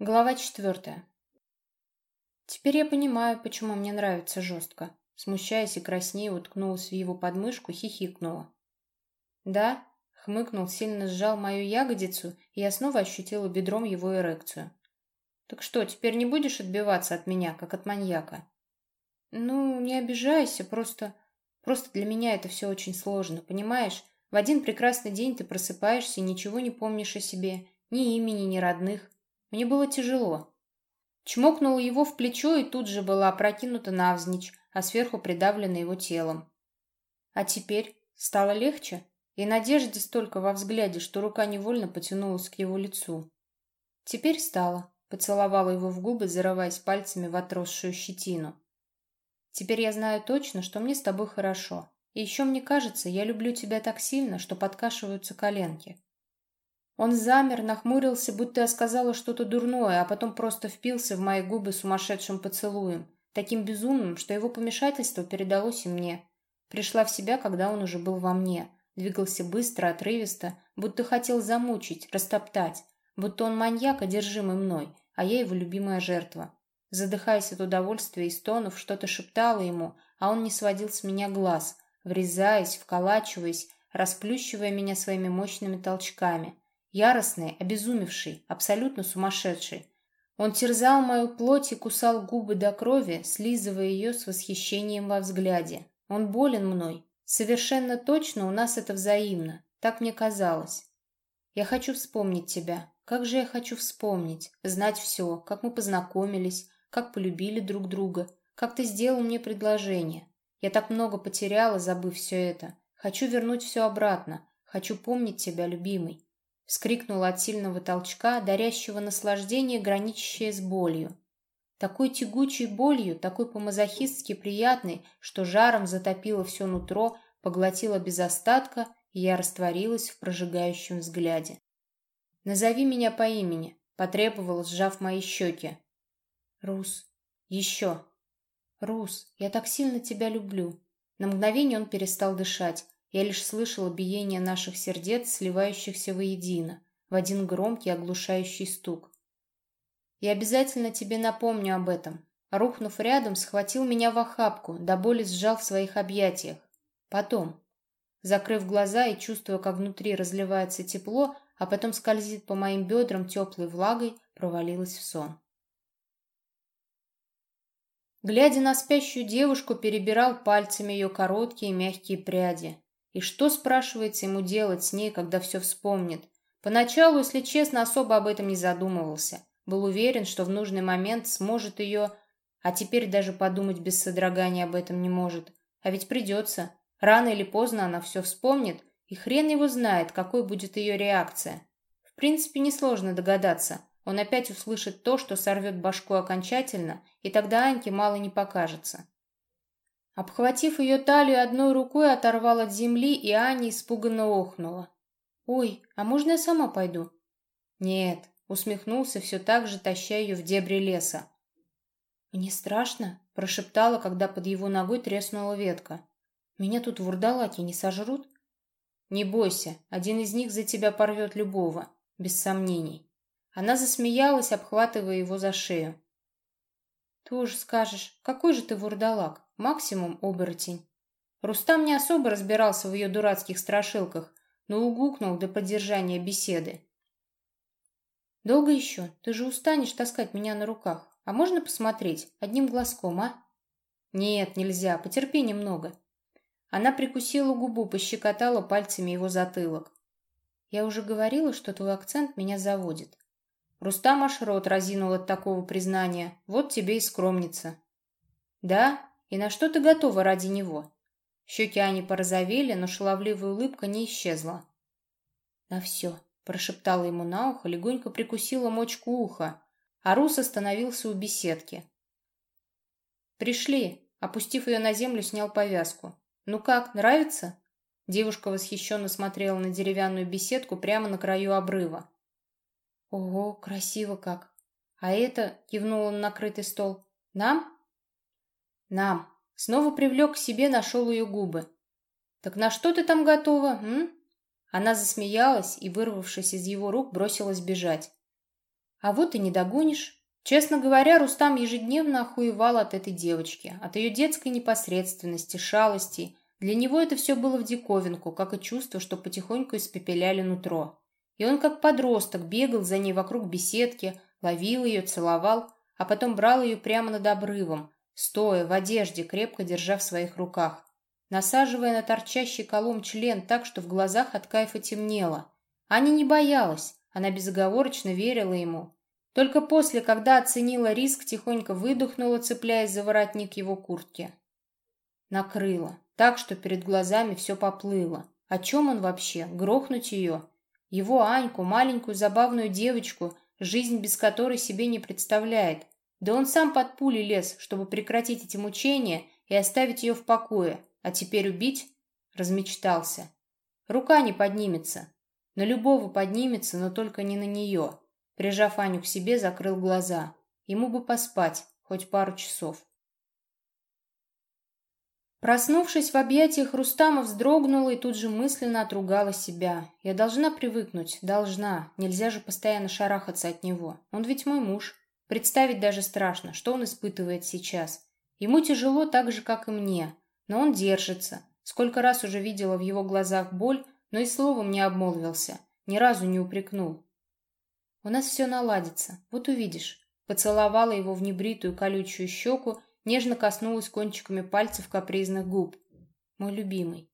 Глава четвертая. Теперь я понимаю, почему мне нравится жестко. Смущаясь и краснея, уткнулась в его подмышку, хихикнула. «Да?» — хмыкнул, сильно сжал мою ягодицу, и я снова ощутила бедром его эрекцию. «Так что, теперь не будешь отбиваться от меня, как от маньяка?» «Ну, не обижайся, просто... Просто для меня это все очень сложно, понимаешь? В один прекрасный день ты просыпаешься и ничего не помнишь о себе, ни имени, ни родных. Мне было тяжело. Чмокнула его в плечо и тут же была опрокинута навзничь, а сверху придавлена его телом. А теперь стало легче, и надежды столько во взгляде, что рука невольно потянулась к его лицу. Теперь стало, поцеловала его в губы, зарываясь пальцами в отросшую щетину. Теперь я знаю точно, что мне с тобой хорошо. И еще мне кажется, я люблю тебя так сильно, что подкашиваются коленки. Он замер, нахмурился, будто я сказала что-то дурное, а потом просто впился в мои губы сумасшедшим поцелуем, таким безумным, что его помешательство передалось и мне. Пришла в себя, когда он уже был во мне, двигался быстро, отрывисто, будто хотел замучить, растоптать, будто он маньяк, одержимый мной, а я его любимая жертва. Задыхаясь от удовольствия и стонов, что-то шептала ему, а он не сводил с меня глаз, врезаясь, вколачиваясь, расплющивая меня своими мощными толчками – яростный, обезумевший, абсолютно сумасшедший. Он терзал мою плоть и кусал губы до крови, слизывая ее с восхищением во взгляде. Он болен мной. Совершенно точно у нас это взаимно. Так мне казалось. Я хочу вспомнить тебя. Как же я хочу вспомнить, знать все, как мы познакомились, как полюбили друг друга, как ты сделал мне предложение. Я так много потеряла, забыв все это. Хочу вернуть все обратно. Хочу помнить тебя, любимый. Вскрикнула от сильного толчка, дарящего наслаждение, граничащее с болью. Такой тягучей болью, такой по-мазохистски приятной, что жаром затопило все нутро, поглотила без остатка, и я растворилась в прожигающем взгляде. «Назови меня по имени», — потребовала, сжав мои щеки. «Рус. Еще. Рус, я так сильно тебя люблю». На мгновение он перестал дышать, я лишь слышала биение наших сердец, сливающихся воедино, в один громкий оглушающий стук. «Я обязательно тебе напомню об этом». Рухнув рядом, схватил меня в охапку, до боли сжал в своих объятиях. Потом, закрыв глаза и чувствуя, как внутри разливается тепло, а потом скользит по моим бедрам теплой влагой, провалилась в сон. Глядя на спящую девушку, перебирал пальцами ее короткие мягкие пряди. И что, спрашивается, ему делать с ней, когда все вспомнит? Поначалу, если честно, особо об этом не задумывался. Был уверен, что в нужный момент сможет ее... А теперь даже подумать без содрогания об этом не может. А ведь придется. Рано или поздно она все вспомнит, и хрен его знает, какой будет ее реакция. В принципе, несложно догадаться. Он опять услышит то, что сорвет башку окончательно, и тогда Аньке мало не покажется. Обхватив ее талию одной рукой, оторвал от земли, и Аня испуганно охнула. «Ой, а можно я сама пойду?» «Нет», — усмехнулся, все так же таща ее в дебри леса. «Мне страшно», — прошептала, когда под его ногой треснула ветка. «Меня тут вурдалаки не сожрут?» «Не бойся, один из них за тебя порвет любого, без сомнений». Она засмеялась, обхватывая его за шею. «Тоже скажешь, какой же ты вурдалак? Максимум оборотень». Рустам не особо разбирался в ее дурацких страшилках, но угукнул до поддержания беседы. «Долго еще? Ты же устанешь таскать меня на руках. А можно посмотреть? Одним глазком, а?» «Нет, нельзя. Потерпи немного». Она прикусила губу, пощекотала пальцами его затылок. «Я уже говорила, что твой акцент меня заводит. Рустам аж рот разинул от такого признания. Вот тебе и скромница. Да? И на что ты готова ради него? Щеки Ани порозовели, но шаловливая улыбка не исчезла. На все, прошептала ему на ухо, легонько прикусила мочку уха, а Рус остановился у беседки. «Пришли!» Опустив ее на землю, снял повязку. «Ну как, нравится?» Девушка восхищенно смотрела на деревянную беседку прямо на краю обрыва. «Ого, красиво как! А это...» — кивнул он на накрытый стол. «Нам?» «Нам!» Снова привлек к себе, нашел ее губы. «Так на что ты там готова, м?» Она засмеялась и, вырвавшись из его рук, бросилась бежать. А вот и не догонишь. Честно говоря, Рустам ежедневно охуевал от этой девочки, от ее детской непосредственности, шалости. Для него это все было в диковинку, как и чувство, что потихоньку испепеляли нутро. И он как подросток бегал за ней вокруг беседки, ловил ее, целовал, а потом брал ее прямо над обрывом, стоя в одежде, крепко держа в своих руках, насаживая на торчащий колом член так, что в глазах от кайфа темнело. Аня не боялась, она безоговорочно верила ему, только после, когда оценила риск, тихонько выдохнула, цепляясь за воротник его куртки. Накрыло, так что перед глазами все поплыло. О чем он вообще? Грохнуть ее? Его Аньку, маленькую забавную девочку, жизнь без которой себе не представляет. Да он сам под пули лез, чтобы прекратить эти мучения и оставить ее в покое. А теперь убить? Размечтался. Рука не поднимется. На любого поднимется, но только не на нее. Прижав Аню к себе, закрыл глаза. Ему бы поспать, хоть пару часов. Проснувшись в объятиях Рустама, вздрогнула и тут же мысленно отругала себя. Я должна привыкнуть, должна. Нельзя же постоянно шарахаться от него. Он ведь мой муж. Представить даже страшно, что он испытывает сейчас. Ему тяжело так же, как и мне. Но он держится. Сколько раз уже видела в его глазах боль, но и словом не обмолвился. Ни разу не упрекнул. У нас все наладится, вот увидишь. Поцеловала его в небритую колючую щеку, нежно коснулась кончиками пальцев капризных губ. Мой любимый.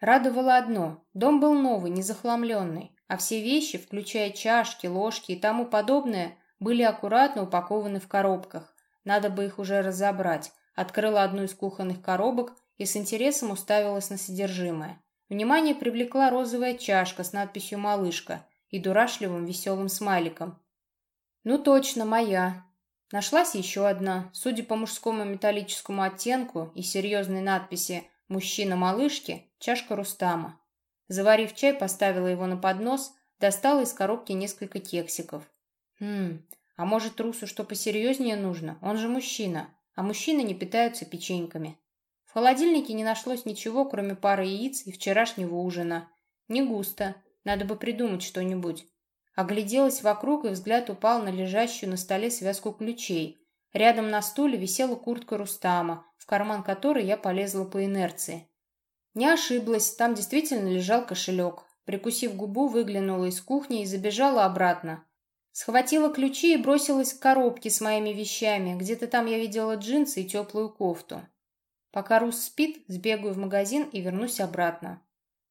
Радовало одно. Дом был новый, не захламленный, а все вещи, включая чашки, ложки и тому подобное, были аккуратно упакованы в коробках. Надо бы их уже разобрать. Открыла одну из кухонных коробок и с интересом уставилась на содержимое. Внимание привлекла розовая чашка с надписью «Малышка», и дурашливым веселым смайликом. «Ну точно, моя». Нашлась еще одна, судя по мужскому металлическому оттенку и серьезной надписи «Мужчина малышки», чашка Рустама. Заварив чай, поставила его на поднос, достала из коробки несколько кексиков. «Хм, а может, Русу что посерьезнее нужно? Он же мужчина, а мужчины не питаются печеньками». В холодильнике не нашлось ничего, кроме пары яиц и вчерашнего ужина. Не густо, надо бы придумать что-нибудь. Огляделась вокруг, и взгляд упал на лежащую на столе связку ключей. Рядом на стуле висела куртка Рустама, в карман которой я полезла по инерции. Не ошиблась, там действительно лежал кошелек. Прикусив губу, выглянула из кухни и забежала обратно. Схватила ключи и бросилась к коробке с моими вещами. Где-то там я видела джинсы и теплую кофту. Пока Рус спит, сбегаю в магазин и вернусь обратно.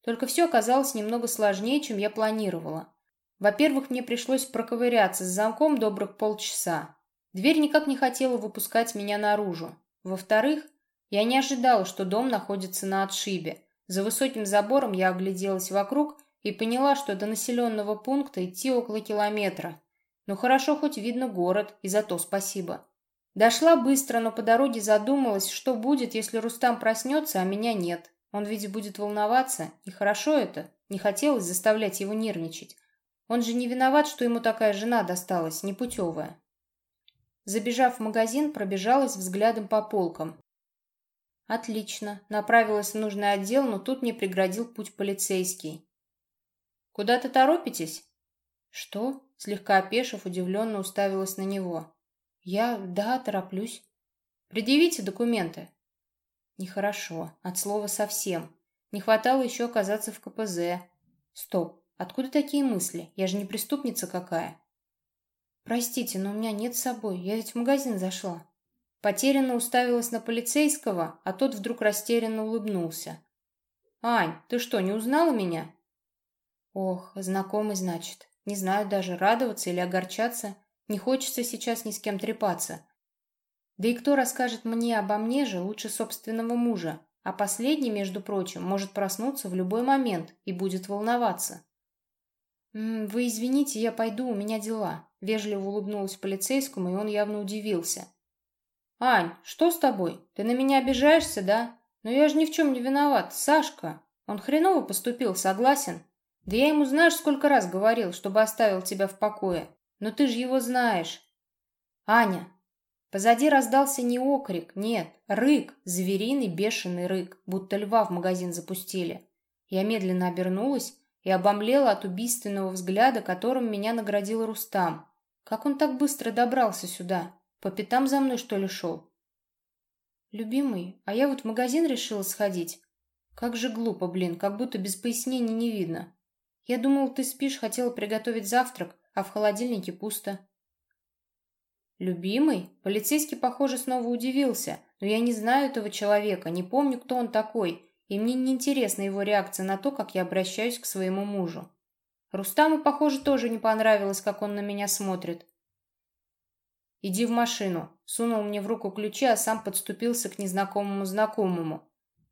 Только все оказалось немного сложнее, чем я планировала. Во-первых, мне пришлось проковыряться с замком добрых полчаса. Дверь никак не хотела выпускать меня наружу. Во-вторых, я не ожидала, что дом находится на отшибе. За высоким забором я огляделась вокруг и поняла, что до населенного пункта идти около километра. Ну хорошо, хоть видно город, и за то спасибо. Дошла быстро, но по дороге задумалась, что будет, если Рустам проснется, а меня нет. Он ведь будет волноваться, и хорошо это, не хотелось заставлять его нервничать. Он же не виноват, что ему такая жена досталась, непутевая. Забежав в магазин, пробежалась взглядом по полкам. Отлично, направилась в нужный отдел, но тут мне преградил путь полицейский. «Куда-то торопитесь?» «Что?» — слегка опешив, удивленно уставилась на него. «Я... да, тороплюсь». «Предъявите документы». Нехорошо. От слова совсем. Не хватало еще оказаться в КПЗ. Стоп. Откуда такие мысли? Я же не преступница какая. Простите, но у меня нет с собой. Я ведь в магазин зашла. Потерянно уставилась на полицейского, а тот вдруг растерянно улыбнулся. «Ань, ты что, не узнала меня?» «Ох, знакомый, значит. Не знаю даже, радоваться или огорчаться. Не хочется сейчас ни с кем трепаться. Да и кто расскажет мне обо мне же лучше собственного мужа, а последний, между прочим, может проснуться в любой момент и будет волноваться. «Вы извините, я пойду, у меня дела», — вежливо улыбнулась полицейскому, и он явно удивился. «Ань, что с тобой? Ты на меня обижаешься, да? Но я же ни в чем не виноват, Сашка. Он хреново поступил, согласен? Да я ему знаешь, сколько раз говорил, чтобы оставил тебя в покое. Но ты же его знаешь». «Аня, Позади раздался не окрик, нет, рык, звериный бешеный рык, будто льва в магазин запустили. Я медленно обернулась и обомлела от убийственного взгляда, которым меня наградил Рустам. Как он так быстро добрался сюда? По пятам за мной, что ли, шел? Любимый, а я вот в магазин решила сходить. Как же глупо, блин, как будто без пояснений не видно. Я думал, ты спишь, хотела приготовить завтрак, а в холодильнике пусто. Любимый? Полицейский, похоже, снова удивился, но я не знаю этого человека, не помню, кто он такой, и мне не интересна его реакция на то, как я обращаюсь к своему мужу. Рустаму, похоже, тоже не понравилось, как он на меня смотрит. «Иди в машину», — сунул мне в руку ключи, а сам подступился к незнакомому знакомому.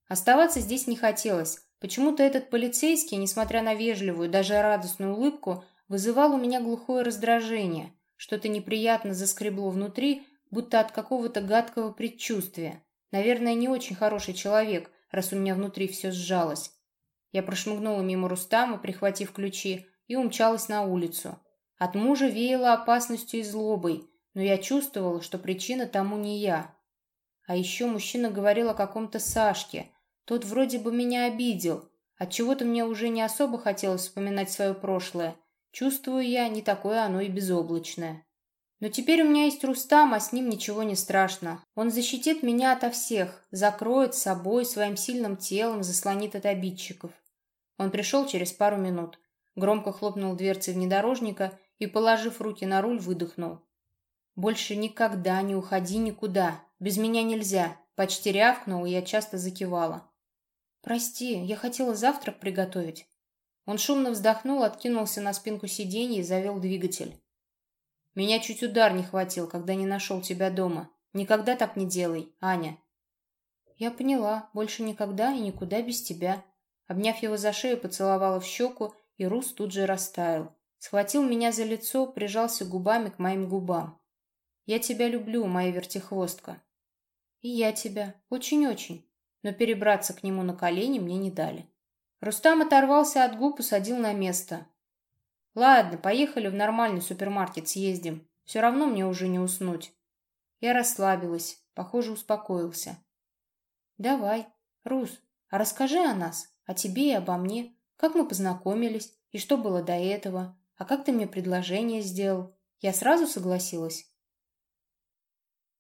Оставаться здесь не хотелось. Почему-то этот полицейский, несмотря на вежливую, даже радостную улыбку, вызывал у меня глухое раздражение. Что-то неприятно заскребло внутри, будто от какого-то гадкого предчувствия. Наверное, не очень хороший человек, раз у меня внутри все сжалось. Я прошмыгнула мимо Рустама, прихватив ключи, и умчалась на улицу. От мужа веяло опасностью и злобой, но я чувствовала, что причина тому не я. А еще мужчина говорил о каком-то Сашке. Тот вроде бы меня обидел. Отчего-то мне уже не особо хотелось вспоминать свое прошлое. Чувствую я, не такое оно и безоблачное. Но теперь у меня есть Рустам, а с ним ничего не страшно. Он защитит меня ото всех, закроет собой, своим сильным телом, заслонит от обидчиков. Он пришел через пару минут. Громко хлопнул дверцей внедорожника и, положив руки на руль, выдохнул. «Больше никогда не уходи никуда. Без меня нельзя». Почти рявкнул, и я часто закивала. «Прости, я хотела завтрак приготовить». Он шумно вздохнул, откинулся на спинку сиденья и завел двигатель. Меня чуть удар не хватил, когда не нашел тебя дома. Никогда так не делай, Аня. Я поняла, больше никогда и никуда без тебя. Обняв его за шею, поцеловала в щеку, и Рус тут же растаял. Схватил меня за лицо, прижался губами к моим губам. Я тебя люблю, моя вертихвостка. И я тебя. Очень-очень. Но перебраться к нему на колени мне не дали. Рустам оторвался от губ и садил на место. Ладно, поехали в нормальный супермаркет съездим. Все равно мне уже не уснуть. Я расслабилась, похоже, успокоился. Давай, Рус, а расскажи о нас, о тебе и обо мне. Как мы познакомились и что было до этого? А как ты мне предложение сделал? Я сразу согласилась.